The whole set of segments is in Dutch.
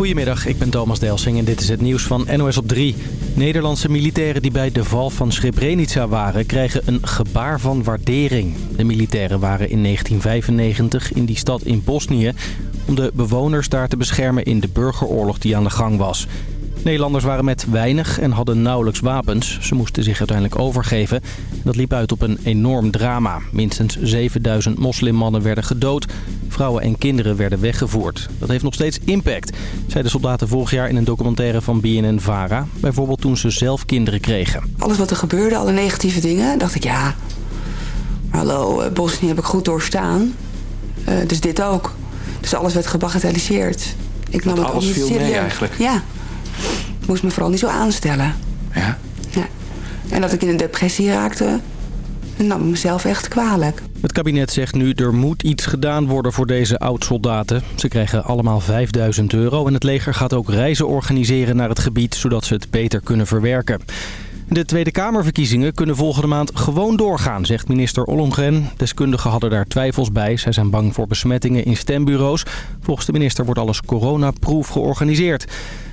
Goedemiddag, ik ben Thomas Delsing en dit is het nieuws van NOS op 3. Nederlandse militairen die bij de val van Srebrenica waren... krijgen een gebaar van waardering. De militairen waren in 1995 in die stad in Bosnië... om de bewoners daar te beschermen in de burgeroorlog die aan de gang was. Nederlanders waren met weinig en hadden nauwelijks wapens. Ze moesten zich uiteindelijk overgeven. Dat liep uit op een enorm drama. Minstens 7000 moslimmannen werden gedood. Vrouwen en kinderen werden weggevoerd. Dat heeft nog steeds impact, zei de soldaten vorig jaar in een documentaire van BNN-VARA. Bijvoorbeeld toen ze zelf kinderen kregen. Alles wat er gebeurde, alle negatieve dingen, dacht ik ja... Hallo, eh, Bosnië heb ik goed doorstaan. Uh, dus dit ook. Dus alles werd gebagatelliseerd. Ik nam het alles viel mee eigenlijk? Ja moest me vooral niet zo aanstellen. Ja? Ja. En dat ik in een depressie raakte, nam ik mezelf echt kwalijk. Het kabinet zegt nu er moet iets gedaan worden voor deze oud-soldaten. Ze krijgen allemaal 5000 euro en het leger gaat ook reizen organiseren naar het gebied... zodat ze het beter kunnen verwerken. De Tweede Kamerverkiezingen kunnen volgende maand gewoon doorgaan, zegt minister Ollongren. Deskundigen hadden daar twijfels bij. Zij zijn bang voor besmettingen in stembureaus. Volgens de minister wordt alles coronaproof georganiseerd.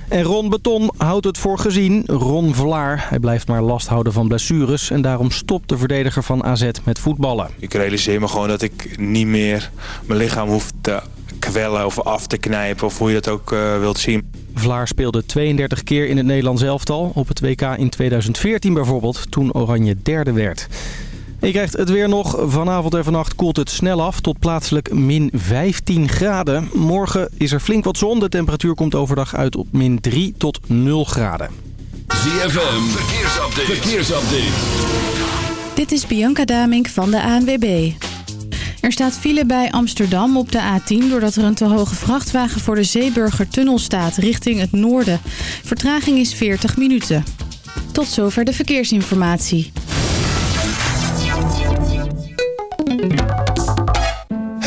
En Ron Beton houdt het voor gezien. Ron Vlaar. Hij blijft maar last houden van blessures. En daarom stopt de verdediger van AZ met voetballen. Ik realiseer me gewoon dat ik niet meer mijn lichaam hoef te kwellen of af te knijpen. Of hoe je dat ook uh, wilt zien. Vlaar speelde 32 keer in het Nederlands elftal. Op het WK in 2014 bijvoorbeeld, toen Oranje derde werd. Je krijgt het weer nog. Vanavond en vannacht koelt het snel af tot plaatselijk min 15 graden. Morgen is er flink wat zon. De temperatuur komt overdag uit op min 3 tot 0 graden. ZFM, verkeersupdate. verkeersupdate. Dit is Bianca Damink van de ANWB. Er staat file bij Amsterdam op de A10 doordat er een te hoge vrachtwagen voor de Zeeburgertunnel staat richting het noorden. Vertraging is 40 minuten. Tot zover de verkeersinformatie.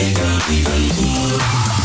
They don't even move.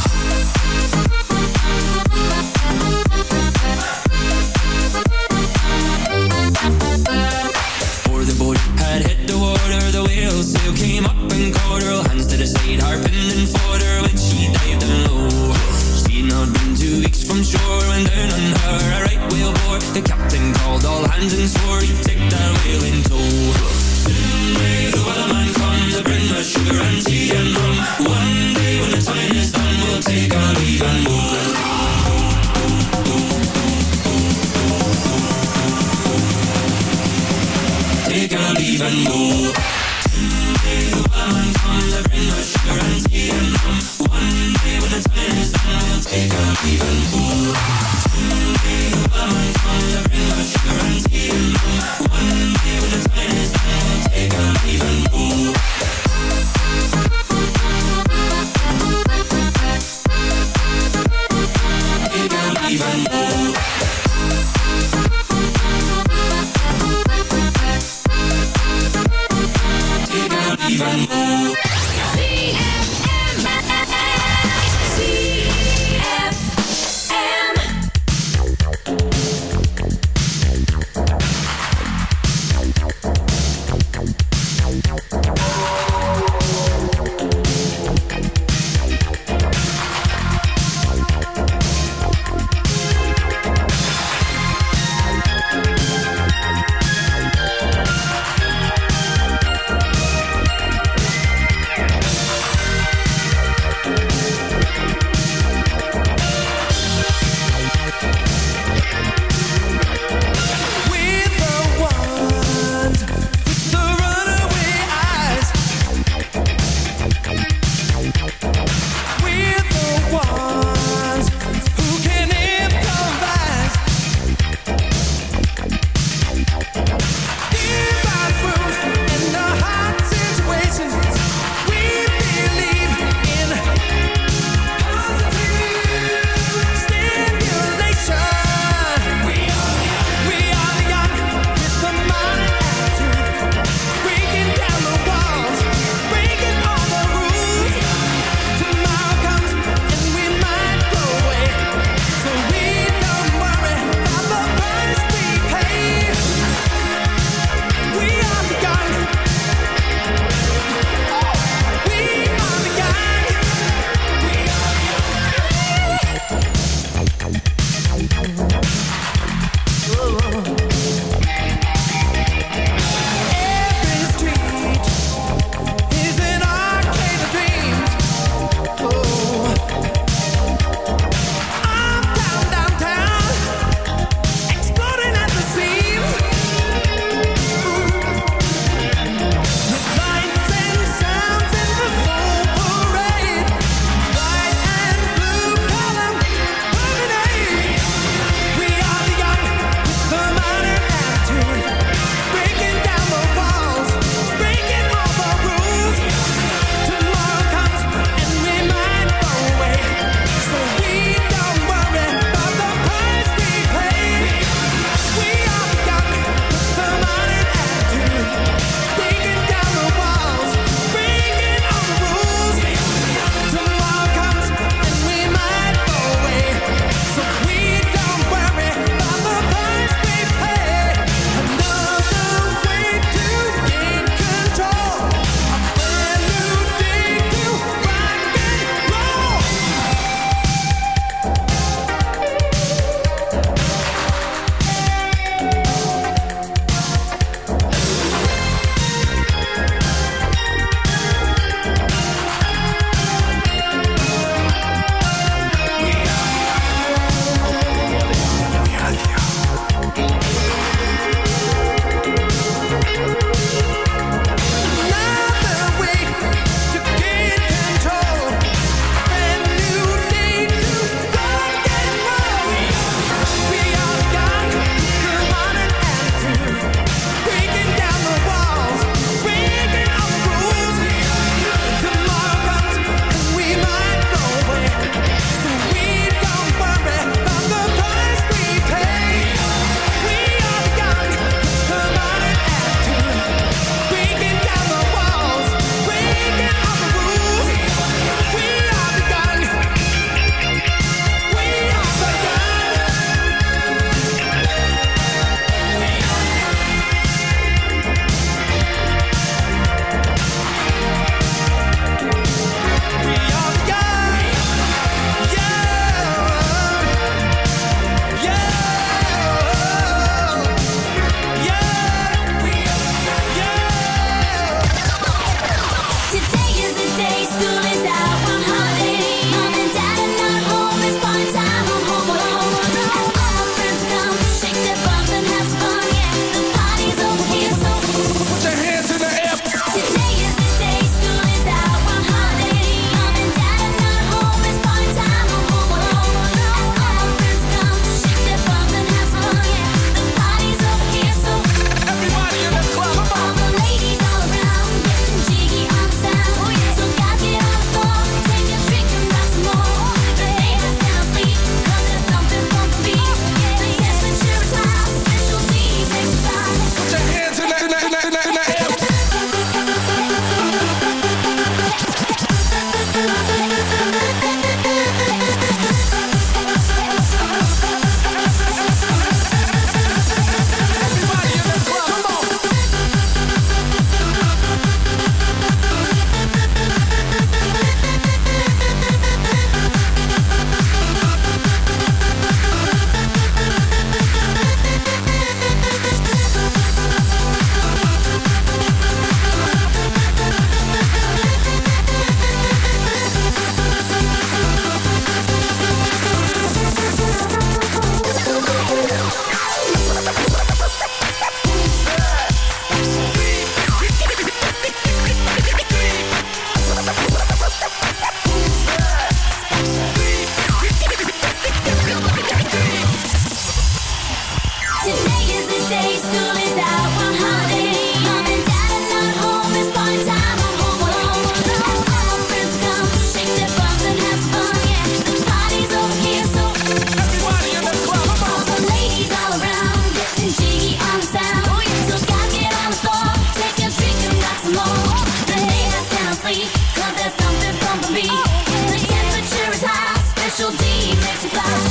about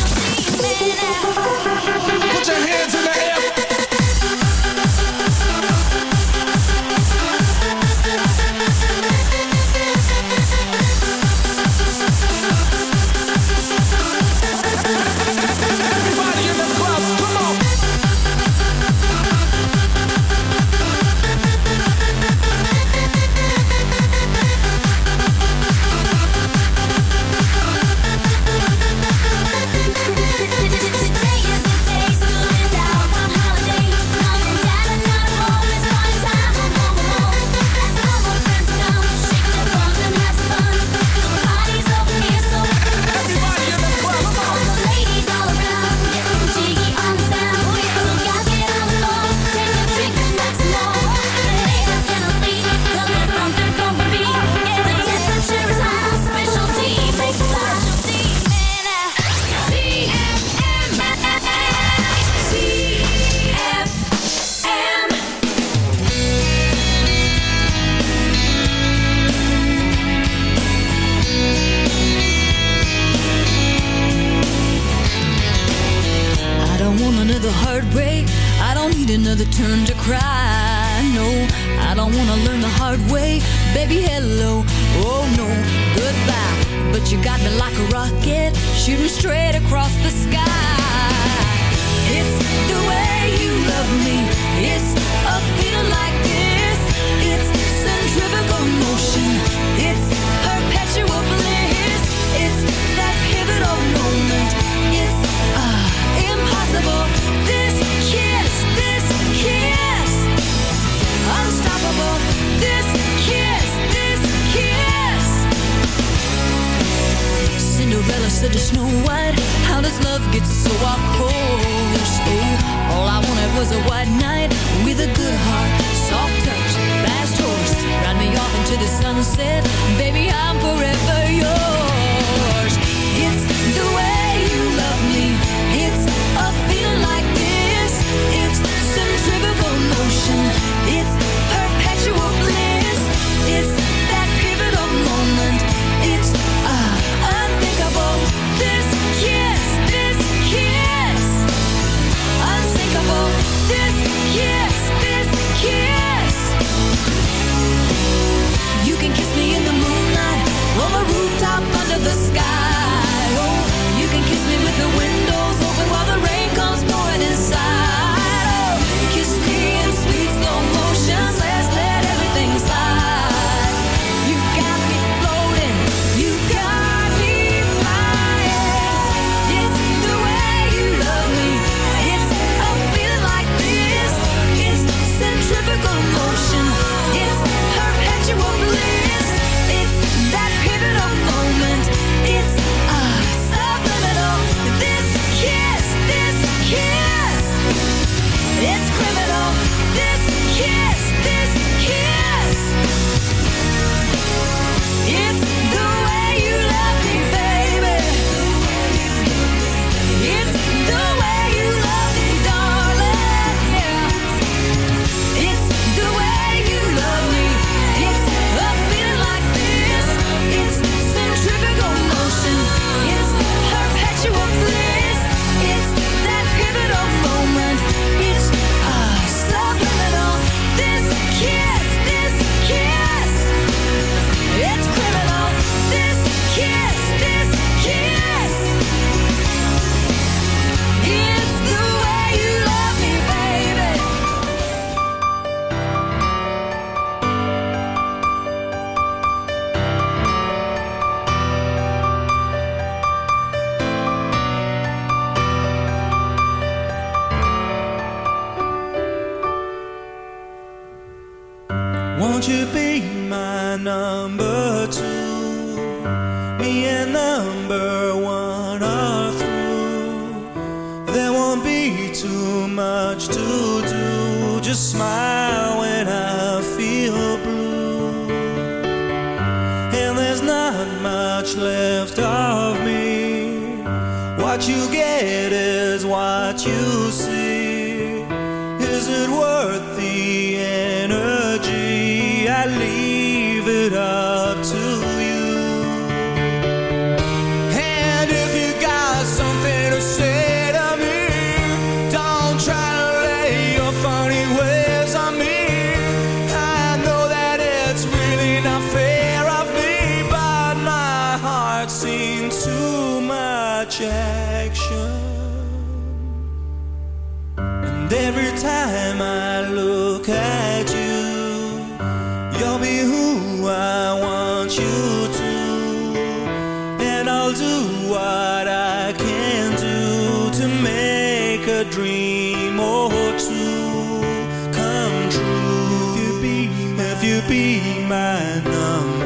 to come true. If you be, if you be my number.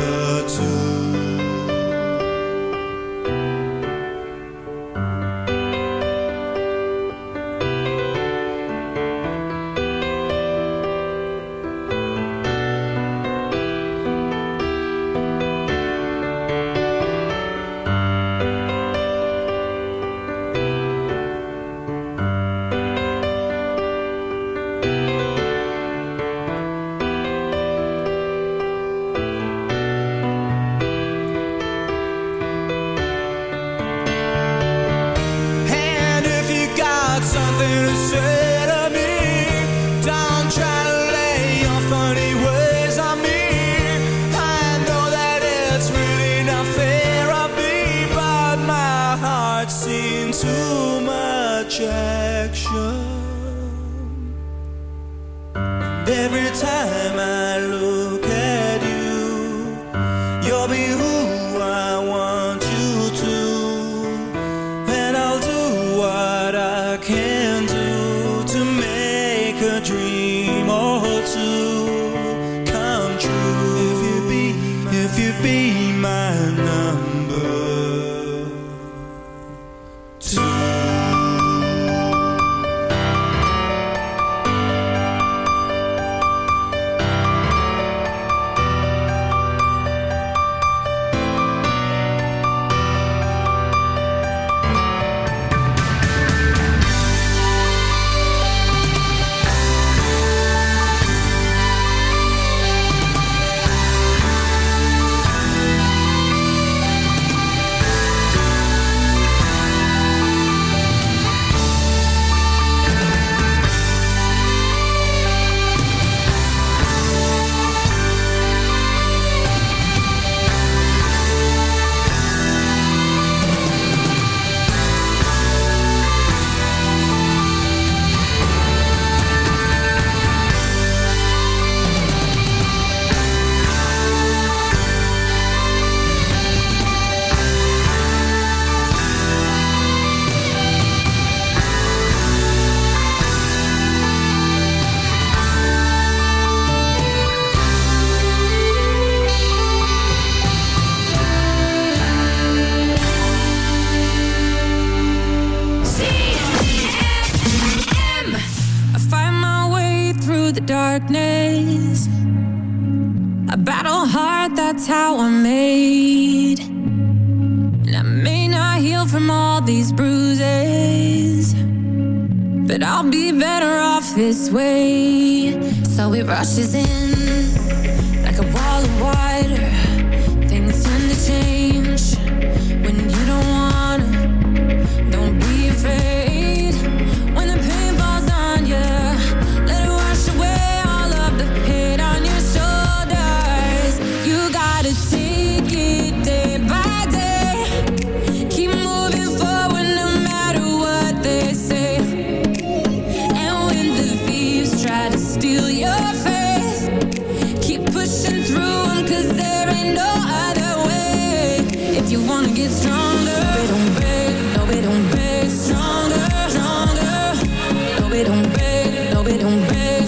We don't bed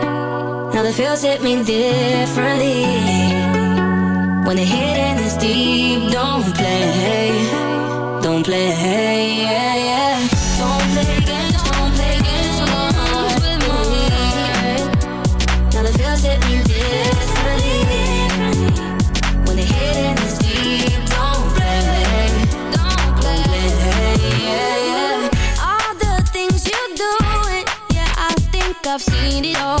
now the feels hit me differently. When the hidden is deep, don't play, don't play, yeah, yeah. Don't play games, don't play games with me. Now the feels hit me differently. When the hidden is deep, don't play, don't play. All the things you do, it, yeah, I think I've seen it all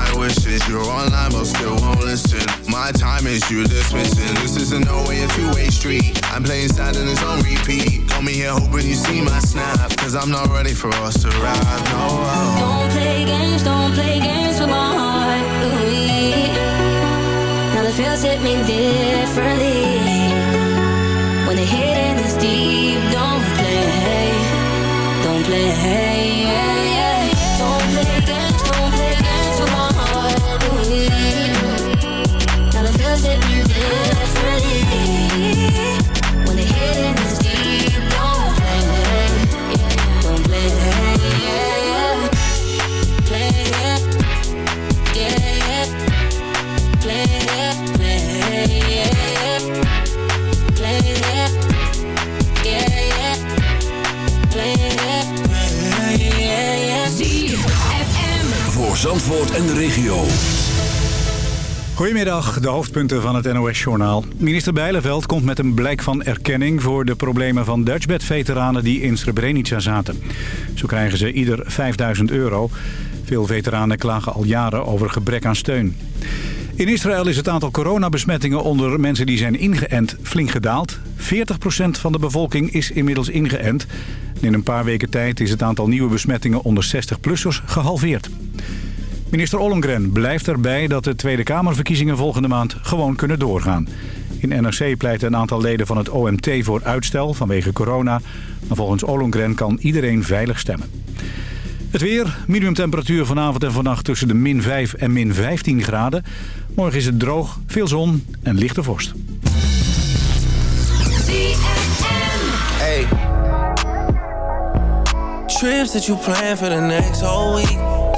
You're online but still won't listen. My time is you dismissing. This isn't no way a two-way street. I'm playing sad and it's on repeat. Call me here hoping you see my snap. Cause I'm not ready for us to ride. No, Don't play games, don't play games with my heart. Ooh, now the feels hit me differently. En de regio. Goedemiddag, de hoofdpunten van het NOS-journaal. Minister Bijleveld komt met een blijk van erkenning... voor de problemen van Dutchbed-veteranen die in Srebrenica zaten. Zo krijgen ze ieder 5000 euro. Veel veteranen klagen al jaren over gebrek aan steun. In Israël is het aantal coronabesmettingen onder mensen die zijn ingeënt flink gedaald. 40% van de bevolking is inmiddels ingeënt. In een paar weken tijd is het aantal nieuwe besmettingen onder 60-plussers gehalveerd. Minister Ollongren blijft erbij dat de Tweede Kamerverkiezingen volgende maand gewoon kunnen doorgaan. In NRC pleiten een aantal leden van het OMT voor uitstel vanwege corona. Maar volgens Ollongren kan iedereen veilig stemmen. Het weer, minimumtemperatuur vanavond en vannacht tussen de min 5 en min 15 graden. Morgen is het droog, veel zon en lichte vorst. Hey. That you plan for the next week.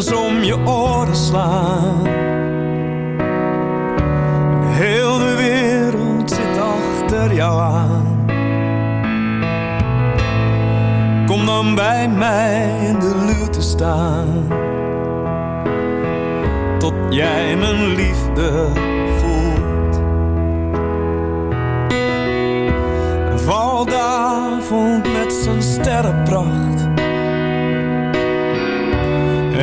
eens om je oren slaan. Heel de wereld zit achter jou aan. Kom dan bij mij in de lute staan. Tot jij mijn liefde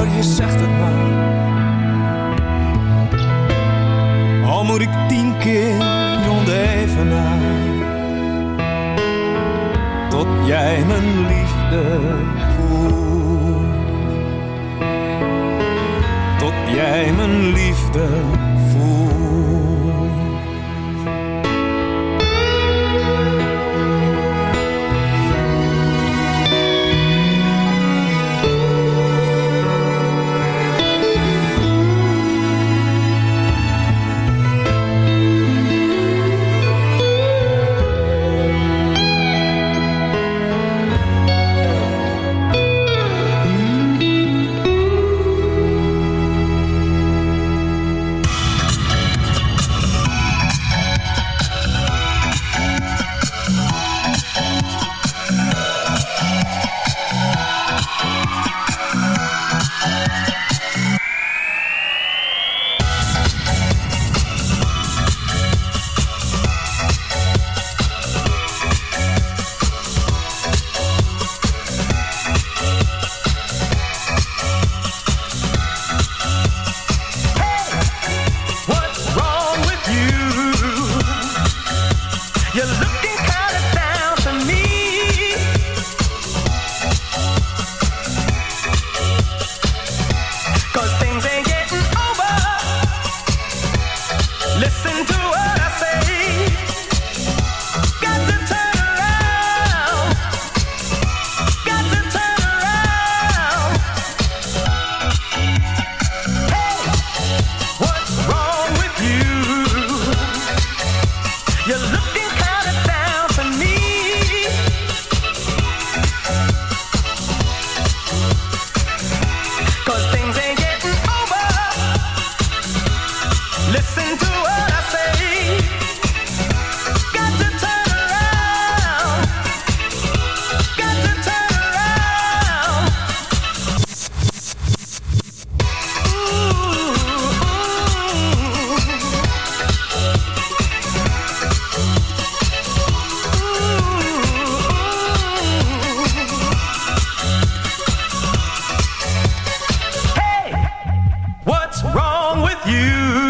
hoor je zegt along with you.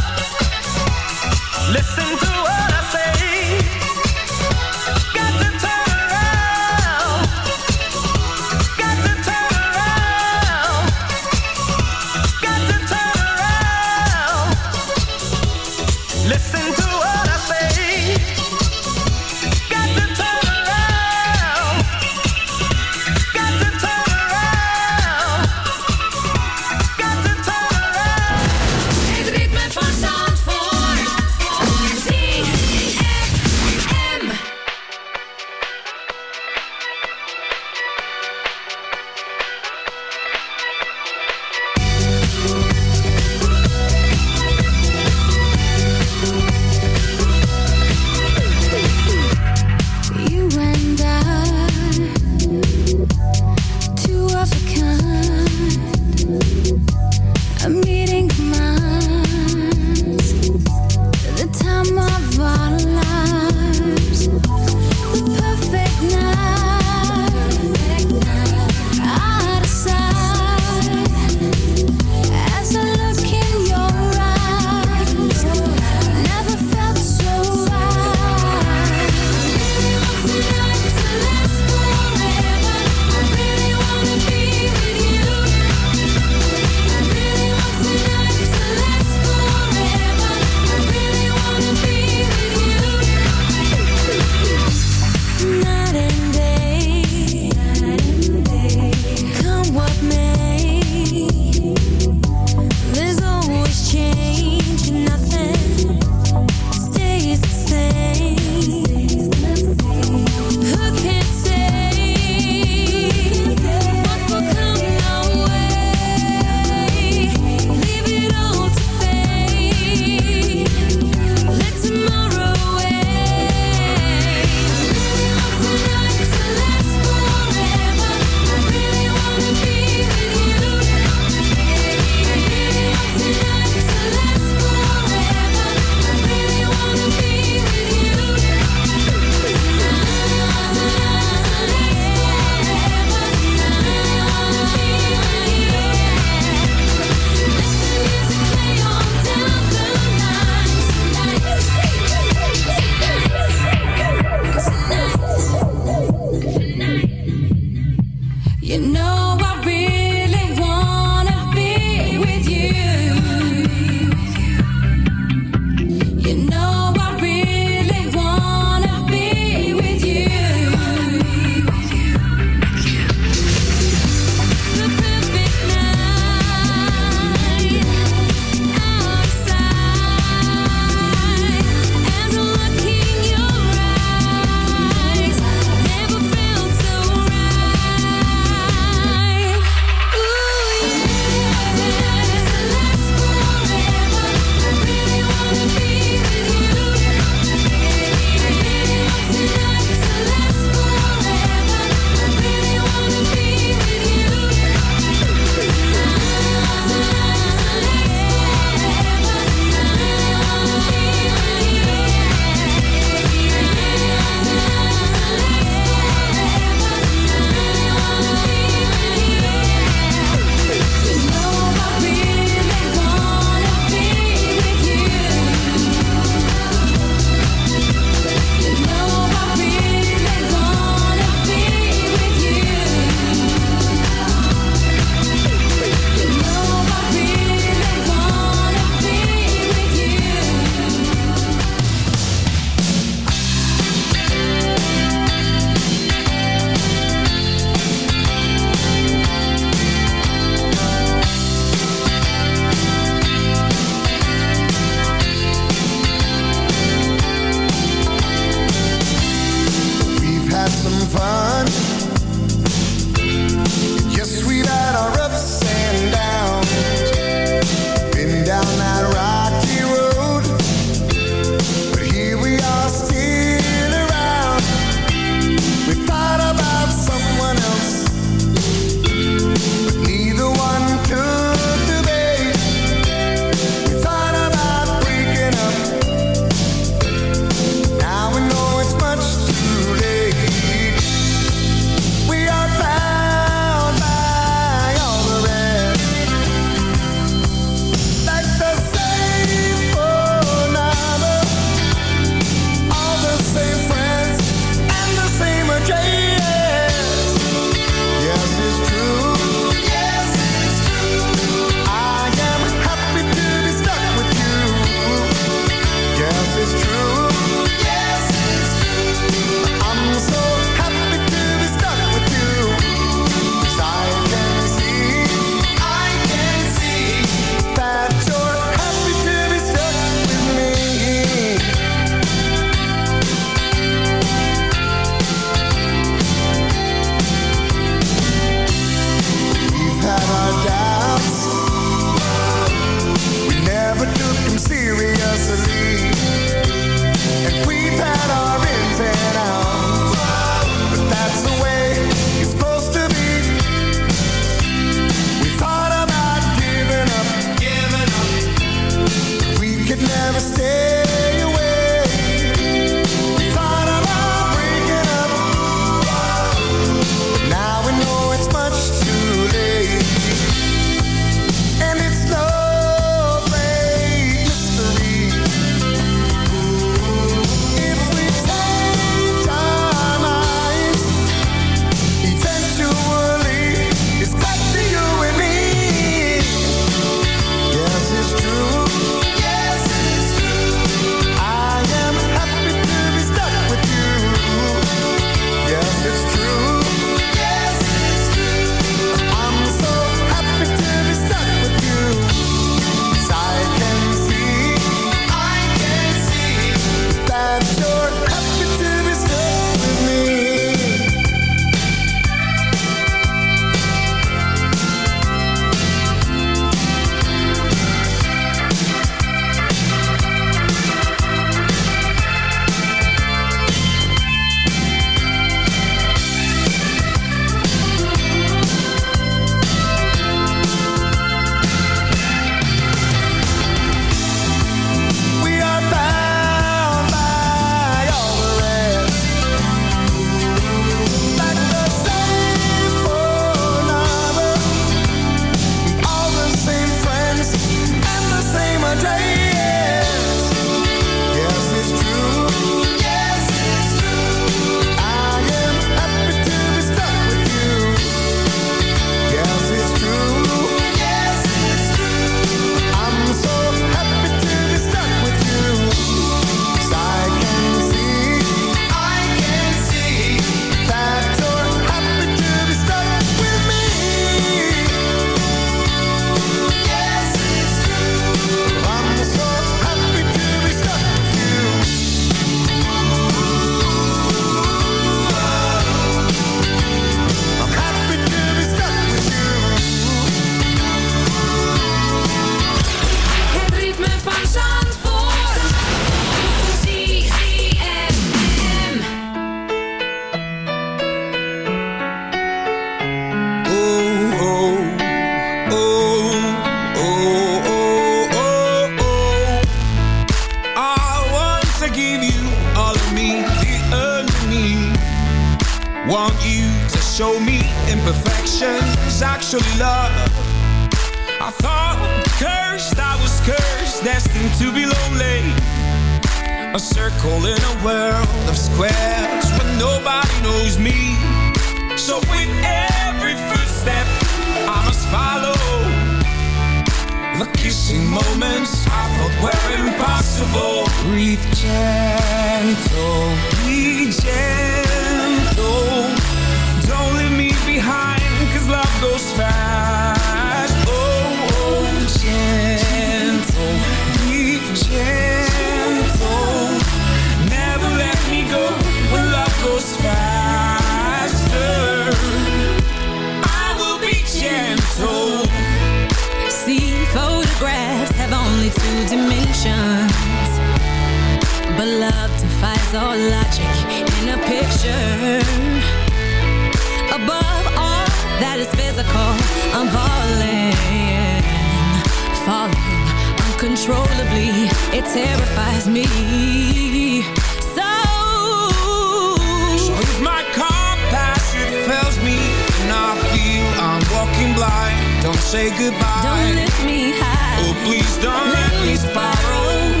say goodbye. Don't lift me high. Oh, please don't let, let me spiral.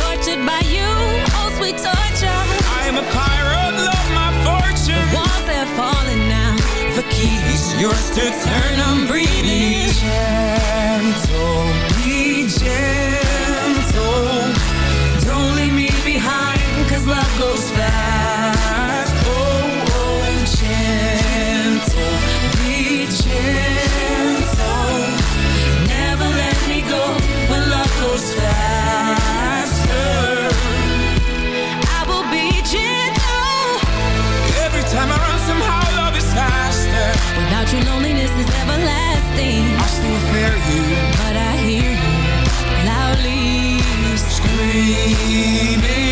Tortured by you, oh sweet torture. I am a pirate, love my fortune. The walls are falling now. The key is yours to turn. I'm breathing. Gentle but I hear you loudly screaming.